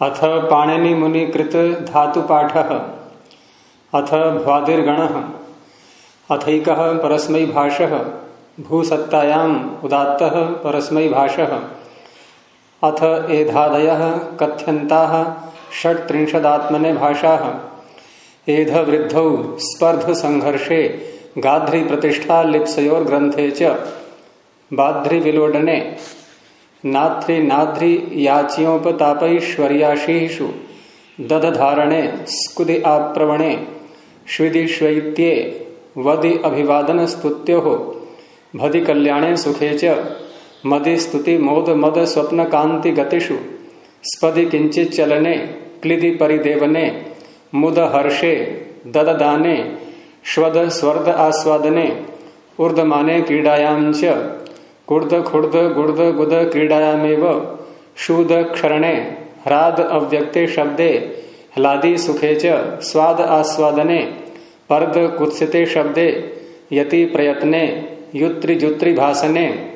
अथ पाणिनि मुनि कृत धातु पाठ अथ भ्वादिर्गण। अथक परस्मै भाष भूसत्तायाम उदात्त परस्मै भाष अथ एधादय कथ्यंता षट्त्रिंशदात्मने भाषा एध वृद्धौ स्पर्ध संघर्षे गाध्री प्रतिष्ठा लिप्सयोर्ग्रंथे च। बाध्री विलोडने नाथ्री नाध्री याचियोपतापैश्वर्याशीषु दधधारणे, स्कुदि आप्रवणे श्विदि श्वैत्ये वदि अभिवादन स्तुत्यो भदि कल्याणे सुखे च, मदि स्तुति मोद मद स्वप्न कांति गतिषु। स्पदि किंचित चलने, क्लिदि परिदेवने, मुद हर्षे, दददाने, श्वद स्वर्द आस्वादने, ऊर्धमाने क्रीडायां कुर्द खुर्द गुर्द गुद क्रीडायामेव। शूद क्षरणे ह्राद अव्यक्ते शब्दे, ह्लादि सुखे च, स्वाद आस्वादने, पर्द कुत्सिते शब्दे, यति प्रयत्ने, युत्रि जुत्रि भाषणे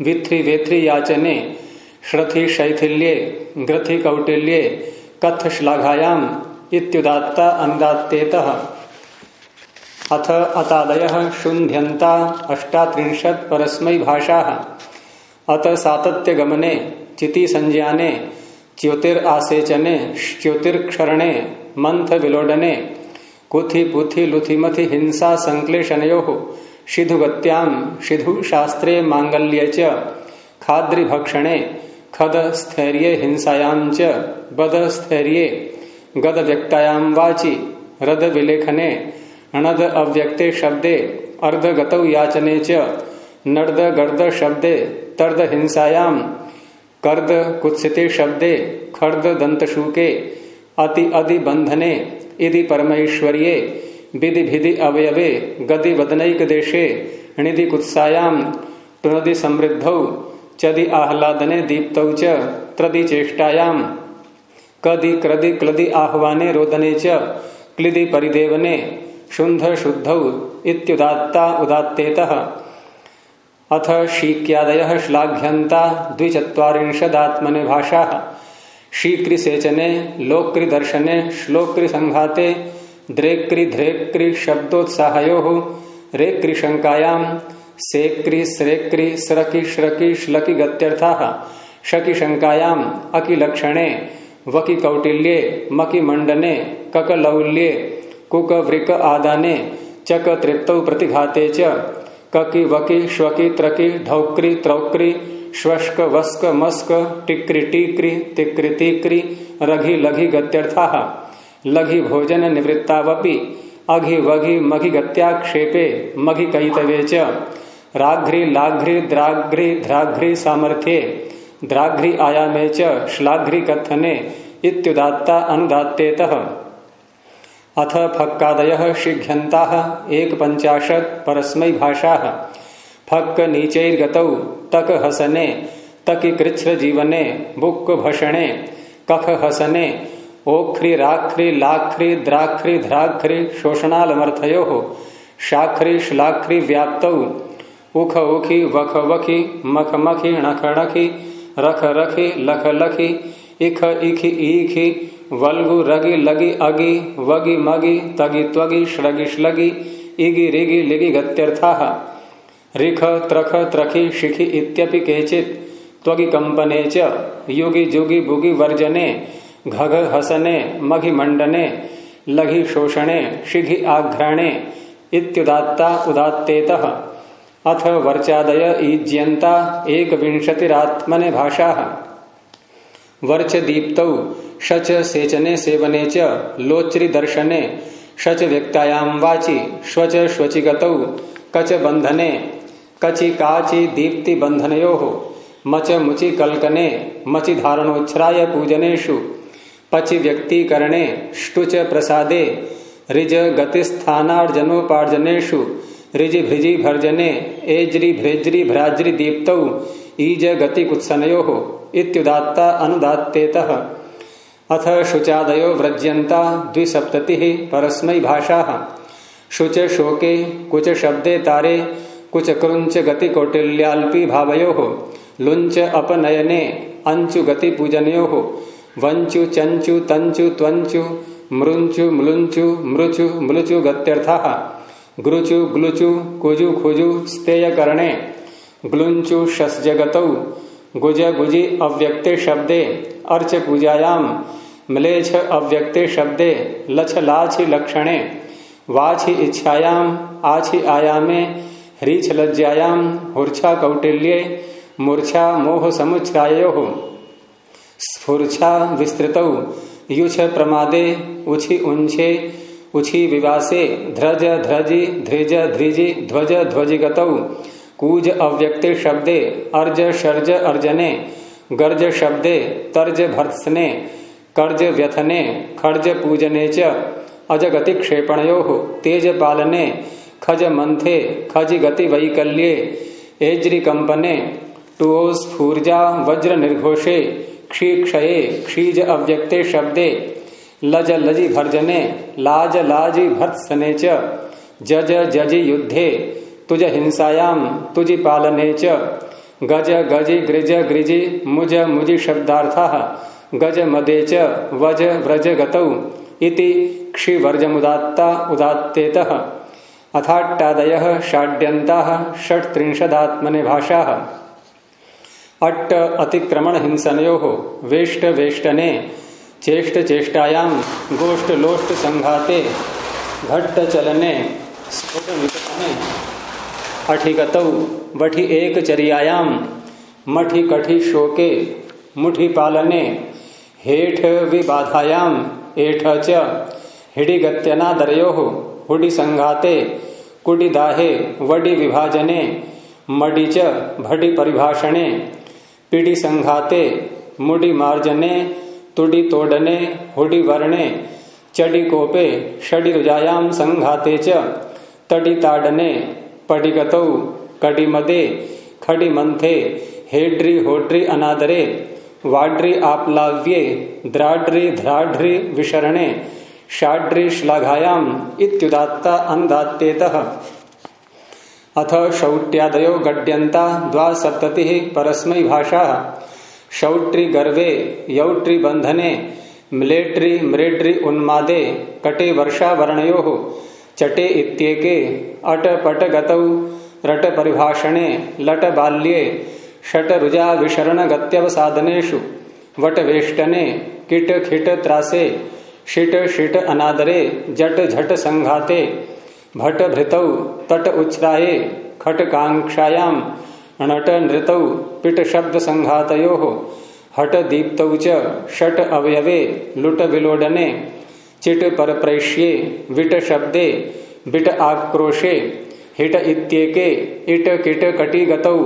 विथ्रि वेथ्रि याचने, श्रथि शैथिल्ये, ग्रथि कौटिल्ये कथ श्लाघायाम इत्युदात्ता अनुदात्तेतः अथ अतादय शून्यंता अष्टात्रिंशत् परस्मै भाषा। अत सातत्य गमने चिति संज्ञाने च्योतिर आसेचने च्योतिर्क्षरणे मंथ विलोडने कुथि पुथि लुथिमथि हिंसा संक्लेशनो शिधुगत्याम शिधु शास्त्रे मांगल्य च खाद्रि भक्षणे खद स्थैर्य हिंसायां च बद स्थैर्य गद व्यक्तायाम वाचि रद विलेखने अणद अव्यक्ते शब्दे अर्धगत याचने च, नर्द गर्द शब्दे, तर्द हिंसायाम, कर्द कुत्सिते शब्दे, खर्द दंतशुके अति अधि बंधने इति परमेश्वर्ये विधि भिधि अवयवे गति वदनैक देशे निधि कुत्सायाम टुनदि समृद्धौ, चदि आह्लादने दीप्तौ च, त्रदि चेष्टायाम, कदि क्रदि क्लदि आह्वाने रोदने च, क्लिदि परिदेवने शुंध शुद्ध इत्युदात्ता उदात्तेत। अथ शीक्यादय श्लाघ्यंता द्विचत्वारिंशदात्मने भाषा। शीकृसेचने लोक्रिदर्शने श्लोकृसंघाते द्रेक्रि ध्रेक्रि शब्दोत्साहयो रेक्रि स्रेक्रि स्रकि श्रकि श्लकि गत्यर्था शकि शंकायाम अकिलक्षणे वकि कौटिल्ये मकि मंडने ककलौल्ये कुक वृक आदाने चक तृप्त प्रतिघाते च। ककी वकी श्वकी त्रकी ढौक्री त्रौक्री श्वस्क वस्क, मस्क, टिक्री, टीक्री, तिक्री, तीक्री, रघि, लघि, गत्यर्था। लघि भोजन निवृत्तावपि, अघि, वघि, मघि, गत्याक्षेपे, मघि, कैतवे च। राघ्री, लाघ्री, द्राघ्री ध्राघ्री सामर्थ्ये, द्राघ्री, आयामे च, श्लाघ्री, कथने, इत्युदात्ता, अनुदात्तेतः। अथ फक्कादय शीघ्यंता एक पंचाशत परस्मै भाषा। फक्क नीचैर्गतौ, तक हसने, तकि कृच्छ्र जीवने बुक्क भषणे, कख हसने, ओख्री राख्री लाख्री द्राख्री ध्राख्री शोषणालमर्थयो, शाख्री श्लाख्री व्याप्त, उख उखी, वख वखी, मख मखी णख णखी रख रखी, लख लखी, इख इखी ईखी वल्गु रगि लगी अगि वगि मगि तगि त्वगि श्रगि श्लगि इगि रिगि लिगि गत्यर्था। रिख, त्रख, त्रखि, शिखि इत्यपि केचित। त्वगि कंपने च युगि जुगि बुगि वर्जने, घघ हसने, मघि मंडने लघि शोषणे, शिघि आघ्राणे इत्युदात्ता उदात्तेत। अथ वर्चादय ईज्यंता एक विंशतिरात्मने भाषा। वर्च दीप्त, शच सेचने सेवने च, लोच्रि दर्शने, शच व्यक्तायाम वाचि, श्वच श्वचिगत, कच बंधने कचि काचि दीप्ति बंधनयो मच मुचि कल्कने, मचि धारणोच्छ्राय पूजनेशु पचि व्यक्तीकरणे ष्टुच प्रसादे रिज गतिस्थानार्जनोपार्जनेशु रिजि भृजि भर्जने, एज्रि भ्रेज्रि भ्राज्रि दीप्त, ईज गति कुत्सनयो। इत्युदात्ता अनुदात्तेत। अथ शुचादयो व्रज्यंता द्विसप्तति परस्मै भाषा। शुच शोके कुछ शब्दे तारे, कृंच गति कौटिल्याल्पी भावयो। लुंच अपनयने अंचु गति पूजनयो वंचु चंचु तंचु त्वंचु मृंचु मृंचु, मृचु मृचु गत्यर्थ। गुरुचु ग्लुचु कुजु, खुजु स्तेय करणे ग्लुंचु शस्जगत गुज गुजी अव्यक्ते शब्दे, अर्च पूजायाम, मलेच्छ अव्यक्ते शब्दे, लछ लाछि लक्षणे, वाछि इच्छायाम, आछि आयामे ह्रीछ लज्जायाम, हुर्छा कौटिल्ये, मूर्छा मोह समुच्छायो स्फूर्छा विस्तृत, युछ प्रमादे, उछि उंछे, उछि विवासे, ध्रज ध्रजि, ध्रिज ध्रिजि, ध्वज ध्वजिगत कूज अव्यक्ते शब्दे, अर्ज़ शर्ज अर्जने, गर्ज शब्दे, तर्ज भर्त्सने, कर्ज व्यथने, खर्ज पूजने च, अजगति क्षेपणयो, तेज पालने, खज मंथे, खज गति वैकल्ये, एज्रि कंपने टुओस्फूर्जा वज्र निर्घोषे क्षी क्षये क्षीज अव्यक्ते शब्दे, लज लजि भर्जने, लाज लाजि भत्सने च, जज जजि युद्धे तुज हिंसायाम, तुजि पालने च। गज, गजि, गृज, गृजि, मुज, मुजि शब्दार्थ। गज, मदे च, वज, व्रज, गतौ। इति क्षिवर्जमुदात्ता उदात्तेतः। अथाट्टादय षाड्यंता षट्त्रिंशदात्मने भाषा। अट्ट अतिक्रमण हिंसनो वेष्ट, वेष्टने। चेष्ट चेष्टायाम गोष्ठ लोष्ट संघाते। घट्ट चलने विकटने अठिगतौ वठि एक चरियायाम, मठि कठि शोके, मुठि पालने, हेठ विबाधायाम, एठ च, हिडिगत्यनादरयो, हुडि संघाते, कुडि दाहे, वडि विभाजने, मडि च भडि परिभाषणे, पिडि संघाते, मुडि मार्जने, तुडि तोडने, हुडि वर्णे, चडि कोपे, षडि रुजायाम संघाते च, तडि ताडने पडिगतौ कड़ि मदे खडि मंथे हेड्री, होड्री, अनादरे, वाड्री, आप्लाव्ये, द्राड्री, ध्राड्री, विशरणे षाड्री श्लाघायाम इत्युदात्ता अन्दात्तेतः अथ शौट्यादयो गड्यंता द्वासप्तति परस्मै भाषा। शौट्री गर्वे, यौट्री बंधने म्लेट्री मृड्री उन्मादे, कटे वर्षा वर्णयो चटे इत्येके अट पट गतौ रट परिभाषणे लट बाल्ये षट रुजा विशरण गत्यवसाधनेषु वट वेष्टने किट खिट त्रासे शिट शिट अनादरे जट झट संघाते भट भृतौ तट उच्छ्राये खट कांक्षायाम नट नृतौ पिट शब्द संघातयो हट दीप्तौ च षट अवयवे लुट विलोडने चिट पर प्रैष्ये विट शब्दे, बिट आक्रोशे, हिट इत्येके, इट किट कटी गतौ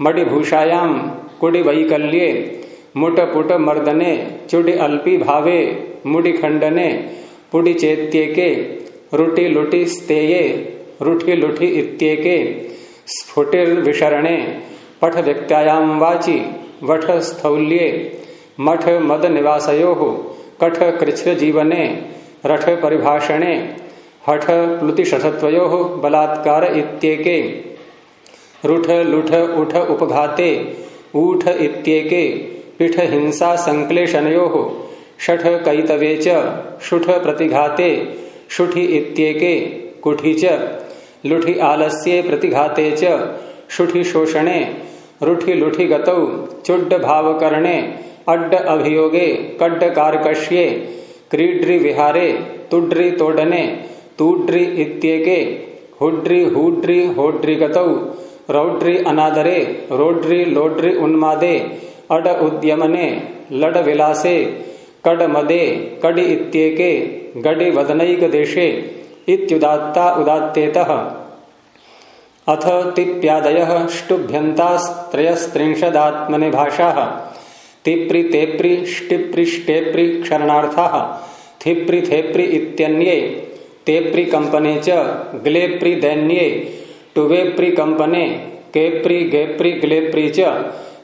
मणिभूषायाम कुडि वैकल्ये, मुट पुट मर्दने, चुडि अल्पी भावे, मुडि खंडने पुडि चेत्येके, रुटि लुटि स्तेये, रुठि लुठि इत्येके स्फुटिर्विशरणे पठ व्यक्त्यायाम वाचि, वठ स्थौल्ये, मठ मद निवासयो कठ कृच्छ जीवने, रठ परिभाषणे, हठ प्लुतिशतत्वयो बलात्कार इत्येके, रुठ लुठ उठ उपघाते, ऊठ इत्येके, पिठ हिंसा संक्लेशनयो, षठ कैतवे च, शुठ प्रतिघाते, शुठि इत्येके, कुठि च, लुठि आलस्ये प्रतिघाते च, शुठि शोषणे, रुठि लुठि गतौ चुड्ड भावकरणे अड्ड अभियोगे, कड्ड कारकश्ये, क्रीड्रि विहारे, तुड्रि तोडने, तूड्रि इत्येके, हुड्रि हूड्रि होड्रि गतौ, रौड्री अनादरे, रोड्री लोड्री उन्मादे, अड उद्यमने, लड विलासे, कड मदे, कडि इत्येके, गडि वदनैक देशे, इत्युदात्ता उदात्तेतः। अथ तिप्यादयः, ष्टुभ्यन्तास्त्रयस्त्रिंशदात्मने भाषाः। तिप्रि तेप्रि ष्टिप्रि ष्टेप्रि क्षरणार्थाः। थिप्रि थेप्रि इत्यन्ये। तेप्रि कंपने च ग्लेप्रि दैन्ये। टुवेप्रि कंपने केप्रि गेप्रि ग्लेप्रि च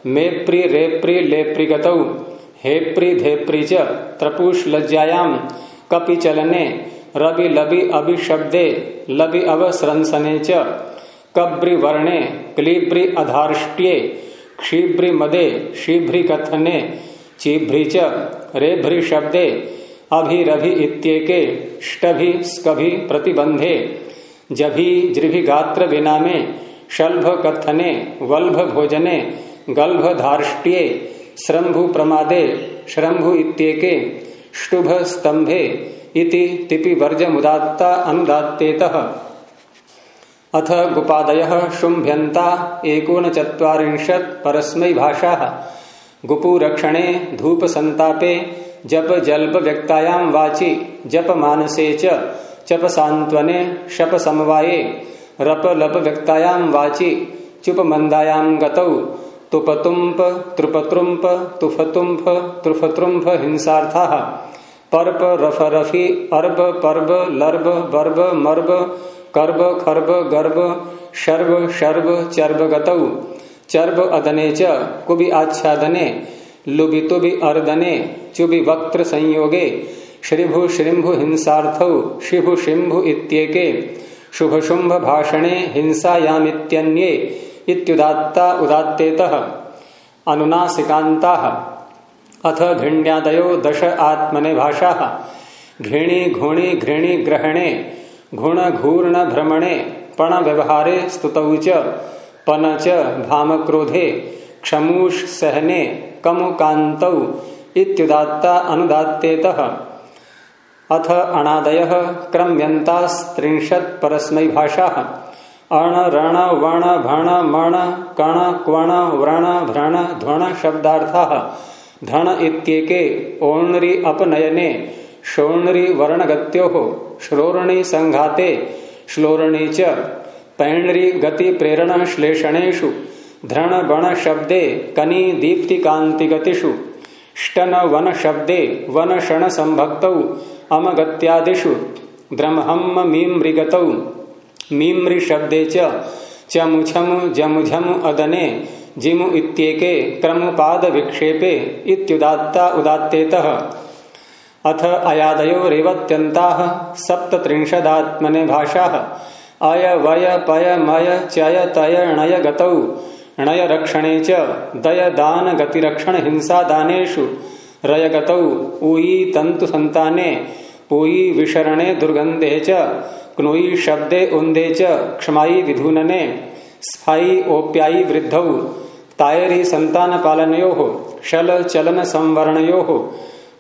मेप्रि रेप्रि लेप्रि गतौ। हेप्रि धेप्रि च त्रपुष लज्जायाम। कपि चलने रवि लबि अभिशब्दे लबि अवसंसने च। कब्रि वर्णे क्लीब्रि अधार्ष्ट्ये। क्षीब्रि मदे शीभ्रि कथने चिभ्री च, रेभ्री शब्दे, अभिरभि इत्येके, ष्टभि, स्कभि प्रतिबंधे जभी, जृभि गात्र बिना में शल्भ कथने वल्भ भोजने गल्भ धार्ष्ट्ये श्रंभु प्रमादे श्रंभु इत्येके शुभ स्तंभे इति तिपि वर्ज मुदात्ता अनुदात्तेत। अथ गुपादय शुंभ्यंता एकोन चत्वारिंशत् परस्मै भाषा। गुपुरक्षणे धूप संतापे जप जल्प व्यक्तायाम वाचि जप मानसे चप सांत्वने शप समवाये रप लप व्यक्तायाम वाचि चुप मंदायाम गतौ। तुपतुम्प त्रुपत्रुम्प तुफतुम्फ त्रुफत्रुम्फ हिंसार्था। पर्प, रफ, रफी, अर्ब, पर्ब, लर्ब, बर्ब, मर्ब कर्ब, खर्ब, गर्भ शर्व चर्ब गतौ। चर्ब अदने च कुबि आच्छादने लुबितुबि अर्दने, चुबि वक्त्र संयोगे। श्रीभु श्रृंभु हिंसार्थौ, शिभु शिंभु इत्येके। शुभ शुंभ भाषणे हिंसायामित्यन्ये इत्युदात्ता उदात्तेतः। अथ घृण्यादयो दश आत्मने भाषा। घृणी, घुणी, घृणी, ग्रहणे। घूर्ण भ्रमणे पण व्यवहारे स्तुतौ च पन च भाम क्रोधे क्षमूष सहने कमु कांतौ इत्युदात्ता अनुदात्तेतः। अथ अणादय क्रम्यंतास्त्रिंशत् परस्मै भाषा। अण रण वण भण मण कण क्वण व्रण भ्रण ध्वण शब्दार्था धन इत्येके, ओणरि अपनयने, शोणरि वर्णगत्यो। श्रोरणी संघाते, श्लोरणी च पैणरी गति प्रेरण श्लेषणेशु धृण बण शब्दे कनी दीप्ति कांति गतिषु, ष्टन वन शब्दे वन क्षण संभक्त, अमगत्यादिषु द्रमहम मीमृगत मीमृ शब्दे चमुछमु जमुझमु अदने, जिमु इत्येके क्रमुपाद विक्षेपे इत्युदात्ता उदात्तेतः। अथ अयादयो रेवत्यंता सप्तत्रिंशदात्मने भाषा। अय वय पय मय चय तय णय गतौ णय रक्षणे च दय दान गतिरक्षण हिंसा दानेषु रयगतौ। ऊयी तंतु संताने पूयी विशरणे दुर्गंधे च। क्नोई शब्दे उन्दे च। क्षमाई विधूनने। स्थायी ओप्यायी वृद्धौ। तायरी संतान पालनयो शल चलन संवरणयो।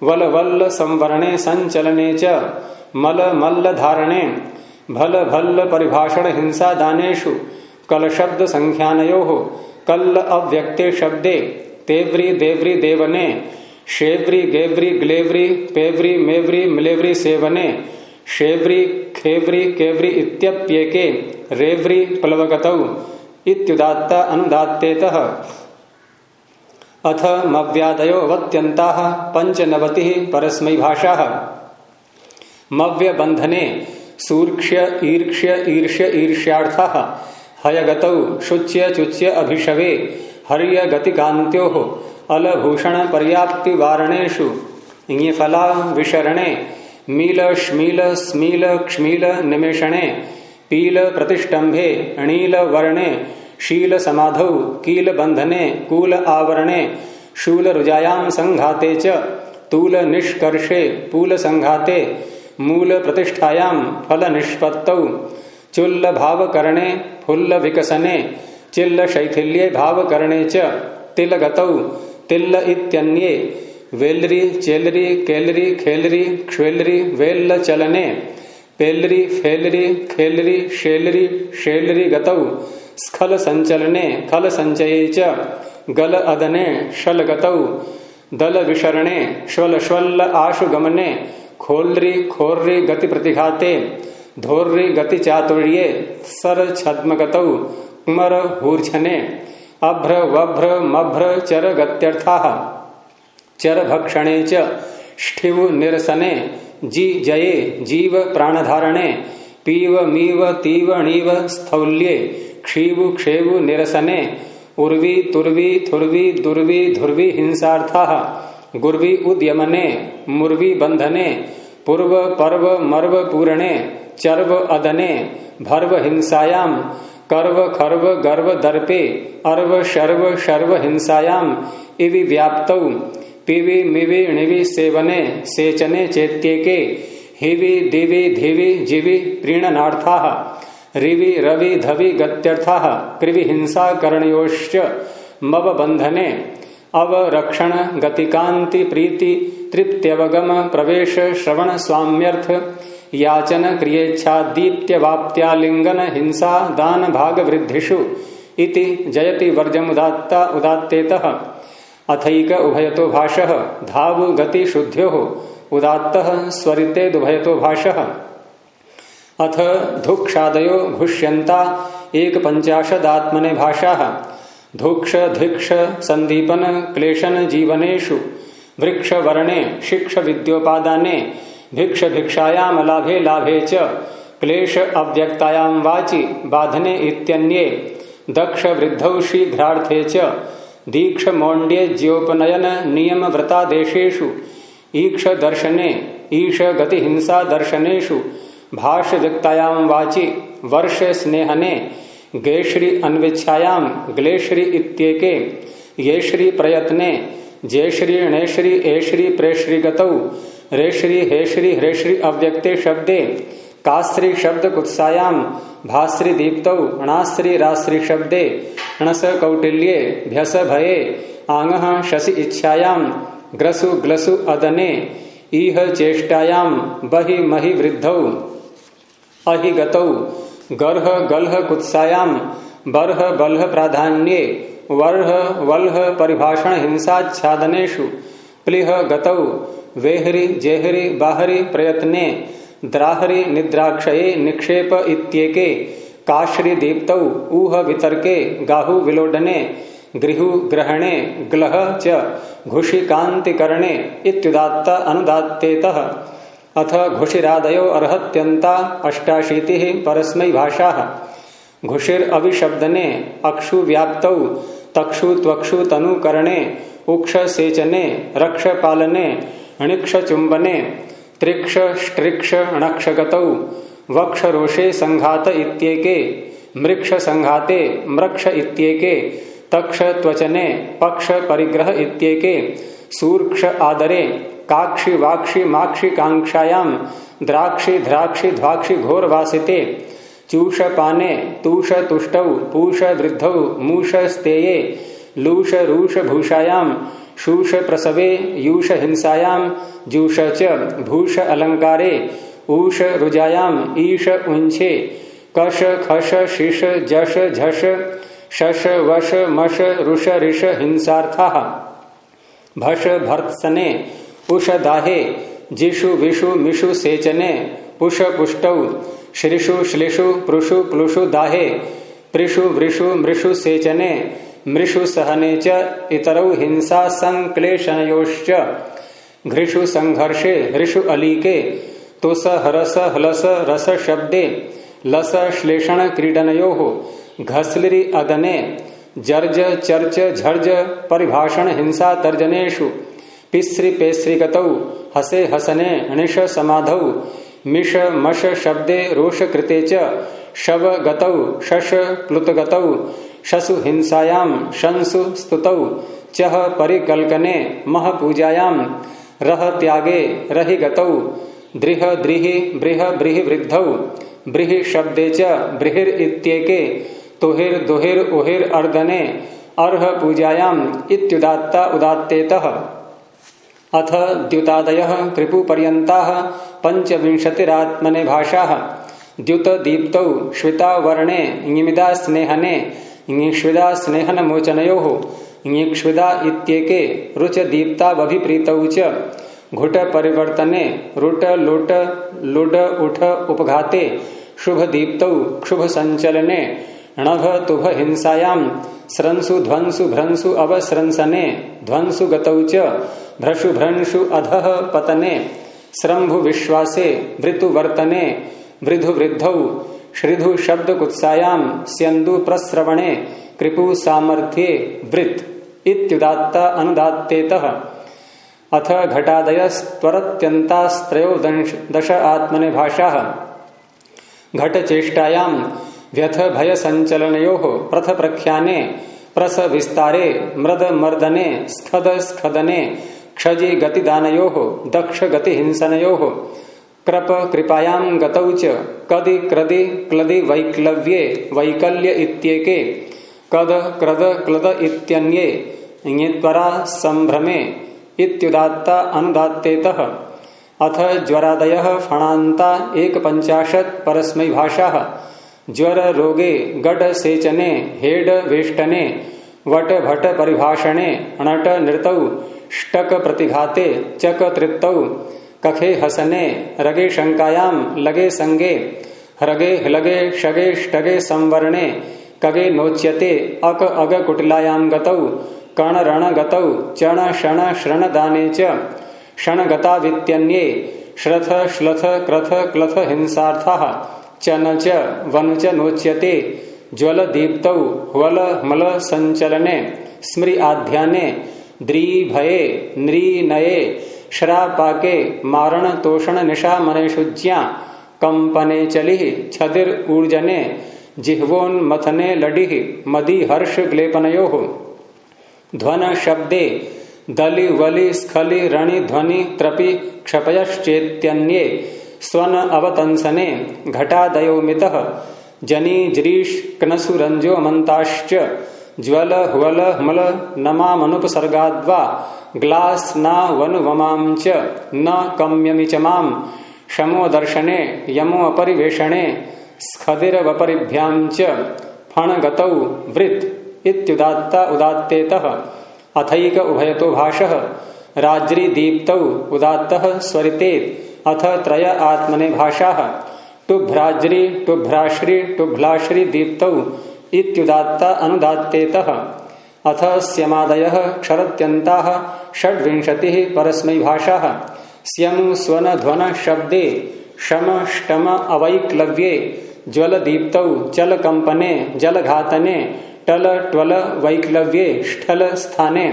वल वल्ल संवरणे संचलने च मल मल्ल धारणे भल भल्ल परिभाषण हिंसा दानेषु कल शब्द संख्यानयो कल्ल अव्यक्ते शब्दे तेव्री देव्री देवने शेव्री गेव्री ग्लेव्री पेव्री मेव्री मिलेव्री सेवने शेव्री खेव्री केव्री इत्यप्येके रेव्री प्लवगतौ इत्युदात्ता अनुदात्तेतः अथ मव्यादयो वत्यंता पंचनवति परस्मै भाषा। मव्य बंधने सूर्क्ष्य, ईर्क्ष्य, ईर्ष्य, ईर्ष्यार्थ, हयगतौ शुच्य, चुच्य, अभिषवे हर्य गतिकांत्यो अलभूषण पर्याप्ति वारणेशु फला विशरणे मील श्मील स्मील, क्ष्मील, निमेषणे, पील प्रतिष्ठंभे अणील वर्णे शील समाधौ, कील बंधने, कूल आवरणे, शूल रुजायाम संघाते च, तूल निष्कर्षे, पूल संघाते, मूल प्रतिष्ठायाम फल निष्पत्तौ, चुल्ल भाव करणे फुल्ल विकसने, चिल्ल शैथिल्ये भाव करणे च तिल गतौ तिल्ल इत्यन्ये, वेलरी, चेलरी, केलरी, खेलरी क्ष्वेलरी वेल्ल चलने पेलरी, फेलरी, खेलरी, शेलरी शेलरी गतौ। स्खल संचलने, खल संचये च। गल अदने, शल गतौ। दल विशरणे श्वल श्वल्ल आशु गमने। खोलरी, खोर्री गति प्रतिघाते। धोर्री गति चातुर्ये। सर छद्मगतौ उमर हूर्छने। अभ्र, वभ्र, मभ्र, चर गत्यर्था। चर भक्षणे चिव निरसने। जी जये, जीव प्राणधारणे। पीव, मीव, तीव णीव स्थौल्ये। क्षीव, क्षेव, निरसने। उर्वी, तुर्वी, थुर्वी, दुर्वी, धुर्वी, हिंसार्था। गुर्वी, उद्यमने। मुर्वी, बंधने। पूर्व, पर्व, मर्व, पूरणे। चर्व, अदने। भर्व, हिंसायाम। कर्व, खर्व, गर्व, दर्पे। अर्व, शर्व शर्व, हिंसायाम। इवि व्याप्त। पिवि मिवि णिवि सेवने सेचने चेत्येके हिवि दिवि धिवि जिवि प्रीणनाथा रिवि रवि धवि गत्यर्था कृवि हिंसा करणयोश्च मव बंधने अवरक्षण गतिकांति प्रीति तृप्त्यवगम प्रवेश श्रवण स्वाम्यर्थ याचन क्रियेच्छा दीप्य वाप्त्यालिंगन हिंसा दान भाग वृद्धिषु इति जयति वर्जमुदात्ता उदात्तेतः अथैक उभयतो भाष, धाव गति शुद्ध्यो, उदात्त स्वरिते दुभयतो भाष। अथ धुक्षादयो भुष्यंता एक पंचाशदात्मने भाषा। धुक्ष, धिक्ष संदीपन क्लेशन जीवनेशु वृक्ष वर्णे, शिक्ष विद्योपादाने, भिक्ष भिक्षायाम लाभे लाभे च, क्लेश अव्यक्तायाम वाचि, बाधने इत्यन्ये, दक्ष वृद्धौ शीघ्रार्थे च दीक्ष मौंड्य ज्योपनयन नियम व्रतादेशेषु ईक्ष दर्शने ईश गति हिंसा दर्शनेषु भाष विक्तायाम वाचि वर्ष स्नेहने गेश्री अन्विच्छायाम ग्लेश्री इत्येके, येश्री प्रयत्ने जयश्री णेश्री एश्री प्रेश्री गतौ रेश्री हेश्री हृश्री अव्यक्ते शब्दे काश्री शब्द कुत्सायाम भाश्री दीप्तौ अणाश्री राश्री शब्दे णस कौटिल्ये, भ्यस भये आंग शशि इच्छायाम, ग्रसु ग्लसु अदने इह चेष्टायाम, बहि महि वृद्धौ। अहि गतौ, गर्ह गल्ह कुत्सायाम, बर्ह बल्ह प्राधान्ये, वर्ह वल्ह परिभाषण हिंसाच्छादनेषु, प्लिह गतौ, वेहरी जेहरी बाहरी प्रयत्ने द्राहरी निद्राक्षये निक्षेप इत्येके, काश्री दीप्तौ, ऊह वितर्के, गाहु विलोडने, गृहु ग्रहणे, ग्लह च घुषिकांतिकरणे इत्युदात्त अनुदात्तेतः। अथ घुषिरादयो अर्हत्यंता अष्टाशीति परस्मै भाषा। घुषिर अविशब्दने, अक्षु व्याप्त, तक्षु त्वक्षु तनुकरणे, उक्ष सेचने, रक्ष पालने चुंबने त्रिक्ष स्ट्रिक्ष अणक्षगत, वक्ष, रोषे, संघात इत्येके, मृक्ष, संघाते, मृक्ष इत्येके, तक्ष, त्वचने, पक्ष, परिग्रह इत्येके, सूर्क्ष, आदरे, काक्षि, वाक्षि, माक्षि कांक्षायाम द्राक्षि ध्राक्षि ध्वाक्षि घोर वासिते चूष, पाने, तूष, तुष्टौ, पूष, वृद्धौ, मूष, स्तेये लूष रूष भूषायाम शूष प्रसवे यूष हिंसायाम जूष च भूष अलंकारे ऊष रुजायाम ईश उंछे कश, खश शिष जश, झश, शश, वश, मश रुष ऋष, हिंसार्था। भष भर्त्सने उष दाहे जिषु, विषु, मिषु, सेचने, पुष, पुष्टौ, श्रीषु, श्लिषु, पृषु, प्लुषु, दाहे, पृषु, वृषु, मृषु, सेचने मृषु सहने च इतरौ हिंसा संक्लेशनयोश्च। घृषु संघर्षे हृषु अलीके, तुस हरस हलस रस शब्दे, लस श्लेषण क्रीडनयो, घसलिरी अदने, जर्ज चर्च झर्ज परिभाषण हिंसा तर्जनेशु पिस्री पेस्री हसे हसने अणिश समाधौ मिश मश शब्दे, रोष, कृते च, शव, गतौ, शश प्लुत गतौ शसु हिंसायाम शंसु, स्तुतौ, चह, परिकल्कने, मह पूजायाम रह, त्यागे, रहि, गतौ, दृह द्रिहि बृह ब्रीहि वृद्धौ ब्रीहि शब्दे च, बृहिर इत्येके, तुहिर, दुहिर, उहिर अर्दने अर्ह पूजायाम इत्युदात्ता, उदात्तेतः। अथ द्युतादय कृपुपर्यंता पंचविंशतिरात्मने भाषा। द्युत, दीप्तौ, श्वेता, वर्णे, निमिदा, स्नेहने ङीक्ष्विदा स्नेहन मोचनयो ङीक्ष्विदा इत्येके रुच दीप्तावभिप्रीतौ च। घुट, परिवर्तने, रुट, लोट, लुड, उठ, उपघाते, शुभ, दीप्तौ, शुभ, संचलने णभ तुभ हिंसायाम। स्रंसु, ध्वंसु, भ्रंसु, अवस्रंसने। ध्वंसु गतौ च। भ्रशु भ्रंशु अधः, पतने। श्रंभु विश्वासे। वृतु वर्तने। वृधु, वृद्धौ। श्रीधु, शब्द कुत्सायाम। स्यंदु प्रश्रवणे कृपु, सामर्थ्ये। वृत। इत्युदात्त, अनुदात्तेत। अथ घटादयस्त्वरत्यंतास्त्रयोदश आत्मने भाषा। घट चेष्टायाम व्यथ भय संचलनयो प्रथ प्रख्याने, प्रस विस्तारे, मृद मर्दने स्खद स्खदने क्षजि गतिदानयो, दक्ष गति हिंसनयो कृप कृपायां गतौ च, कदि क्रदि क्लदि वैक्लव्ये, वैकल्य इत्येके, कद क्रद क्लद इत्यन्ये ङेत्वरा संभ्रमे, इत्युदात्ता अनुदात्तेतः, अथ ज्वरादय फणाता एक पंचाशत परस्मै भाषा ज्वर रोगे गड सेचने, हेड वेष्टने, वट भट परिभाषणे अणट नृतौ, ष्टक प्रतिघाते, चक तृप्तौ, कखे हसने, रगे शंकायाम लगे संगे हरगे लगे शगे ष्टगे संवरणे कगे नोच्यते, अक अग कुटिलायाम गतौ, कण रण गतौ, चण शण श्रण दाने च क्षणगता वित्यन्ये श्रथ श्लथ क्रथ क्लथ हिंसार्थ चन च, वन च नोच्यते, ज्वल दीप्त वल मल संचलने, स्मृ आध्याने द्री भये नृ नये श्रापाके मारण तोषण निशा मने शुज्या कंपने चलि, छदिर ऊर्जने, जिह्वोन्मथने लडि मदि हर्ष ग्लेपनयो ध्वन शब्दे, दलि वलि स्खलि रणि ध्वनि त्रपि क्षपयश्चेत्यन्ये स्वन अवतंसने घटादयो मितः। जनी जरीश कनसु रंजो मंताश्च ज्वल हुवल मल नमा मनुपसर्गाद्वा ग्लास न वन वमाम च। न कम्यमिचमाम शमो दर्शने, यमो अपरिवेशणे स्खदिर वपरिभ्याम च। फण गतौ वृत इत्युदात्ता उदात्तेतः। अथक उभयतो भाष। राज्री दीप्त उदात्त स्वरिते अथ त्रय आत्मने भाषा। टुभ्राज्री टुभ्राश्री टुभ्लाश्री दीप्त इत्युदात्ता अनुदात्तेत। अथ स्यमादय क्षरत्यंता षड्विंशति परस्मै भाषा। स्यम स्वन ध्वन शब्दे शम ष्टम अवैक्लव्ये ज्वल दीप्त चल कंपने जल घातने टल ट्वल वैक्लव्ये स्थल स्थाने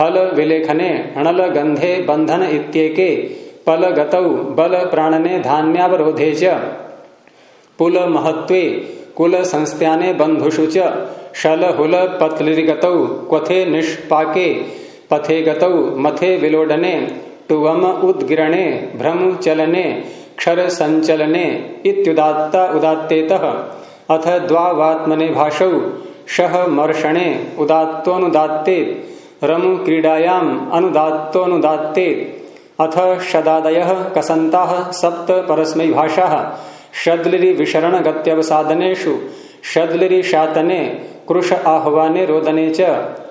हल विलेखने अणल गंधे बंधन इत्येके पल गतौ बल प्राणने धान्यावरोधे पुल महत्वे कुल संस्थाने बंधुषु च शल हुल पतलिगतौ क्वथे निष्पाके पथे गतौ मथे विलोडने टुवम उद्गिरणे भ्रम चलने क्षर संचलने इत्युदात्ता उदात्तेतः। अथ द्वावात्मने भाषौ शह मर्षणे उदात्तोनुदात्ते रमु क्रीडायाम अनुदात्तोनुदात्ते अथ शदादय कसंता सप्त परस्मै भाषा। शद्लिरी विशरण गत्यवसादनेषु, शद्लिरी शातने कृश आह्वाने रोदने च,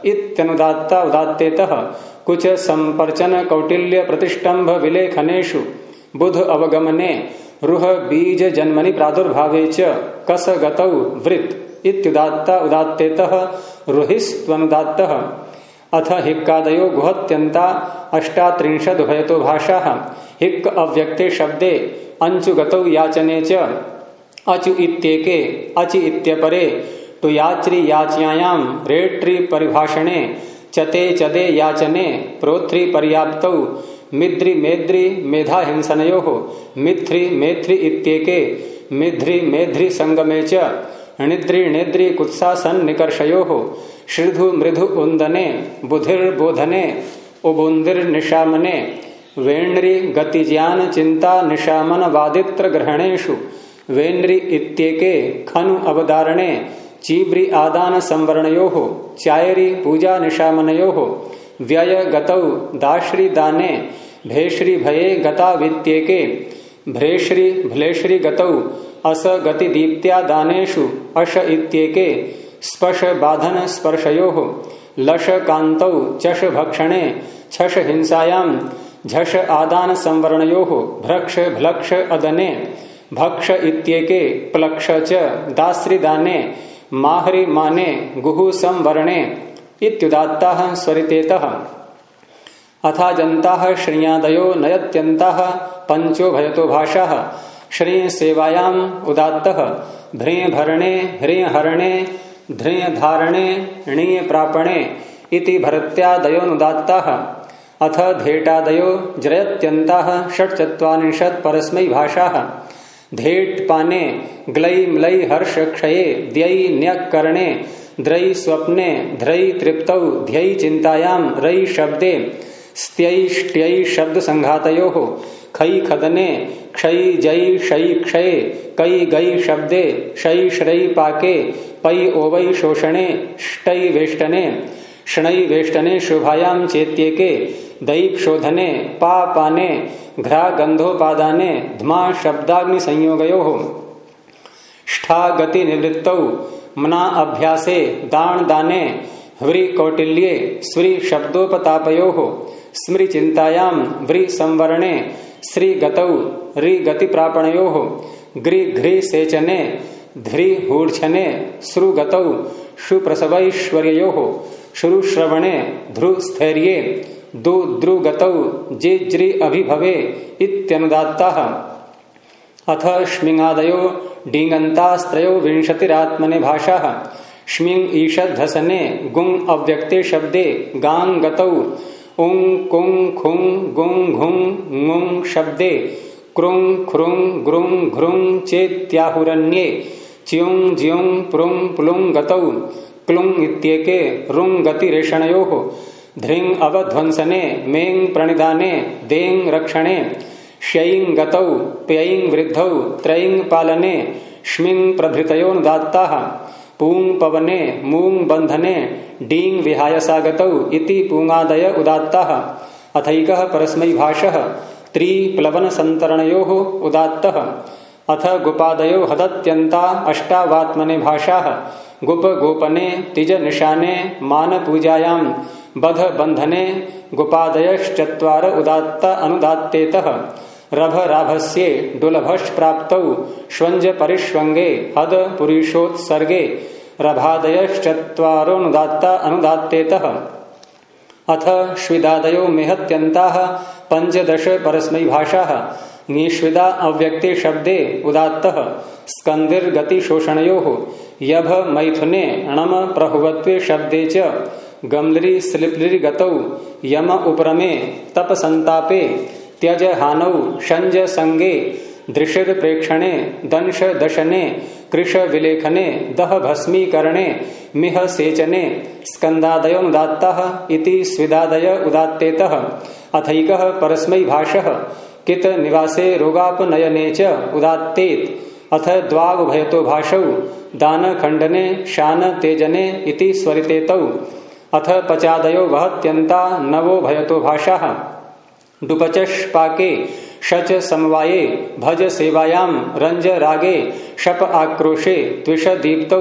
इत्यनुदात्ता कुछ संपर्चन कौटिल्य प्रतिष्ठंभ विलेखनेषु, बुध अवगमने, रुह बीज जन्मनि प्रादुर्भावे च, कस गतौ वृत्त इत्युदात्ता उदात्तेत रुहिस्वनुदात्त अथ हिक्कादयो गुहत्यंता अष्टात्रिंशद भयतो भाषा। हिक्क अव्यक्ते शब्दे, अंचु गतौ याचने च, अचु इत्येके, अचि इत्यपरे तो याच्रि याच्यायाम रेट्रि परिभाषणे, चते चदे याचने प्रोथ्री पर्याप्त, मिद्रि मेद्रि मेधा हिंसनयो मिथ्रि मेथ्रि इत्येके मिध्रि मेध्रि संगमे च। निद्री निद्री कुत्सासन निकर्षयो, श्रृधु मृदु उन्दने बुधिर्बोधने उबुंदिर निशामने वेण्रि गतिज्ञान चिंता निशामन वादित्र ग्रहणेशु वेण्रि इत्येके खनु अवधारणे चीव्रि आदान संवरणयो, चायरी पूजा निशामनयो, व्यय गतौ दाश्री दाने, भेश्री भये गता वित्येके भ्रेश्री भ्लेश्री गतौ अस गति दीप्त्या दानेशु अश इत्येके स्पश बाधन स्पर्शयो लश कांतौ चश भक्षणे छश हिंसायाम झष आदान संवरणयो भ्रक्ष भ्लक्ष अदने भक्ष इत्येके प्लक्ष च दास्रि दाने माहरि माने गुहु संवरणे इत्युदात्ताः स्वरितेतः अथा जन्ताः श्रियादयो नयत्यन्ताः पंचो भयतो भाषाः। श्रेय सेवायाम उदात्त। भ्रेय भरणे ह्रेय हरणे ध्रेय धारणे णीय प्रापणे इति भरत्यादयोनुदात्ता। अथ धेटादयो जयत्यंता षट्चत्वारिंशत् परस्मै भाषा। धेट पाने ग्लै म्लै हर्ष क्षये द्यै न्यकर्णे द्रै स्वप्ने ध्रै तृप्तौ ध्यै चिंतायाम रै शब्दे स्त्यय शब्द संघातो खई खदने क्षय जय शयी क्षय कई गई शब्दे शयी श्रयी पाके पई ओवई शोषणे ष्टई वेष्टने शणई वेष्टने शुभायाम चेत्येके दैक शोधने पा पाने घ्रा गंधोपादाने धमा शब्दाग्नि संयोगयो ष्ठा गति निवृत्त, मना अभ्यासे, दान दाने ह्री कौटिल्ये, स्वी शब्दोपतापयो। स्मृ चिंतायाम व्री संवरणे श्री गतौ रि गति प्रापणयो गृ घ्री सेचने ध्री हूर्छने श्रु गतौ सुप्रसवैश्वर्यो श्रुश्रवणे ध्रुस्थैर्ये दु द्रुगतौ जिज्रि अभिभवे इत्यनुदात्ता। अथ स्मिंगादयो डिंगंतास्त्रयो विंशतिरात्मने भाषा। स्मिंग ईषद्धसने गुंग अव्यक्ते शब्दे गांग उंग कुंग खुंग गुंग घुंग ngुंग शब्दे, क्रुंग ख्रुंग ग्रुंग घ्रुंग चेत्याहुरण्ये च्युंग ज्युंग प्रुंग प्लुंग गतौ, क्लुंग इत्येके रुंग गतिरेषणयोः ध्रिंग अवध्वंसने, मेंग प्रणिदाने देंग रक्षणे श्यईंग गतौ प्यईंग वृद्धौ त्रयींग पालने, श्मिंग प्रभृतयोनुदात्ताः पूंग पवने, मूंग बंधने, डींग विहायसागत इति पूंगादय उदात्ता। अथक परस्मै भाष त्रिप्लवन संतरणयो उदात्त। अथ गुपादयो हदत्यंता अष्टावात्मने भाषा गुप गोपने तिज निशाने मान पूजायाम बध बंधने गुपादयश्चत्वार उदात्त अनुदात्तेत। रभ राभस्ये डुलभश प्राप्त, श्वंज परिष्वंगे हद पुरीशोत्सर्गे, रभादयश्चत्वारोनुदात्ता अनुदात्तेत। अथ श्विदादयो मेहत्यंता पंचदश परस्मै भाषा निष्विदा अव्यक्ते शब्दे उदात्त स्कंदिर्गति शोषणयो यभ मैथुने अणम प्रहुवत्वे शब्दे च गमलरी स्लिपलिरी गतौ यम उपरमे तप संतापे त्यज हानौ शंज संगे, दृशिर प्रेक्षणे, दंश दशने कृष विलेखने, दह भस्मीकरणे, मिह सेचने स्कंदादयोदात्ता इति स्विदादय उदात्तेत। अथक परस्मै भाष, कित निवासे रोगापनयने च उदात्तेत। अथ द्वागभयतो भाषौ दान खंडने शान तेजने इति स्वरितेतौ। अथ पचादयो वहत्यंता नवो भयतो भाषा। डुपचश शच समवाये, भज सेवायाम रंज रागे, शप आक्रोशे, त्विष दीप्त,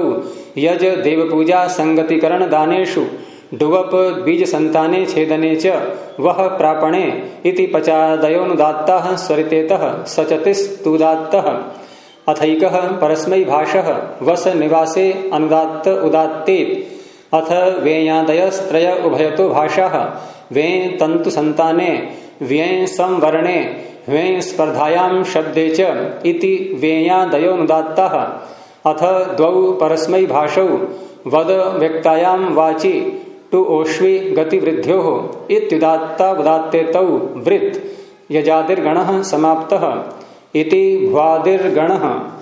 यज देवपूजा संगतिकरण दानेशु डुवप बीज संताने छेदने च, वह प्रापणे, इति पचादयोनुदात्ता स्वरितेतः, सचतिस्तुदात्तः। अथक परस्मै भाष, वस निवासे अनुदात्त उदात्तेत। अथ वेयादयस्त्रय उभयतो भाषा, वे तंतु संताने व्यय संवरणे व्यय स्पर्धायां शब्दे च इति वेयादयोनुदात्ता अथ द्वौ परस्मै भाषौ, वद व्यक्तायां वाचि, टु ओष्वी गतिवृद्ध्यो। इत्युदात्ता उदात्तेतौ, वृत्, यजादिर्गणः समाप्तः। इति भ्वादिर्गणः।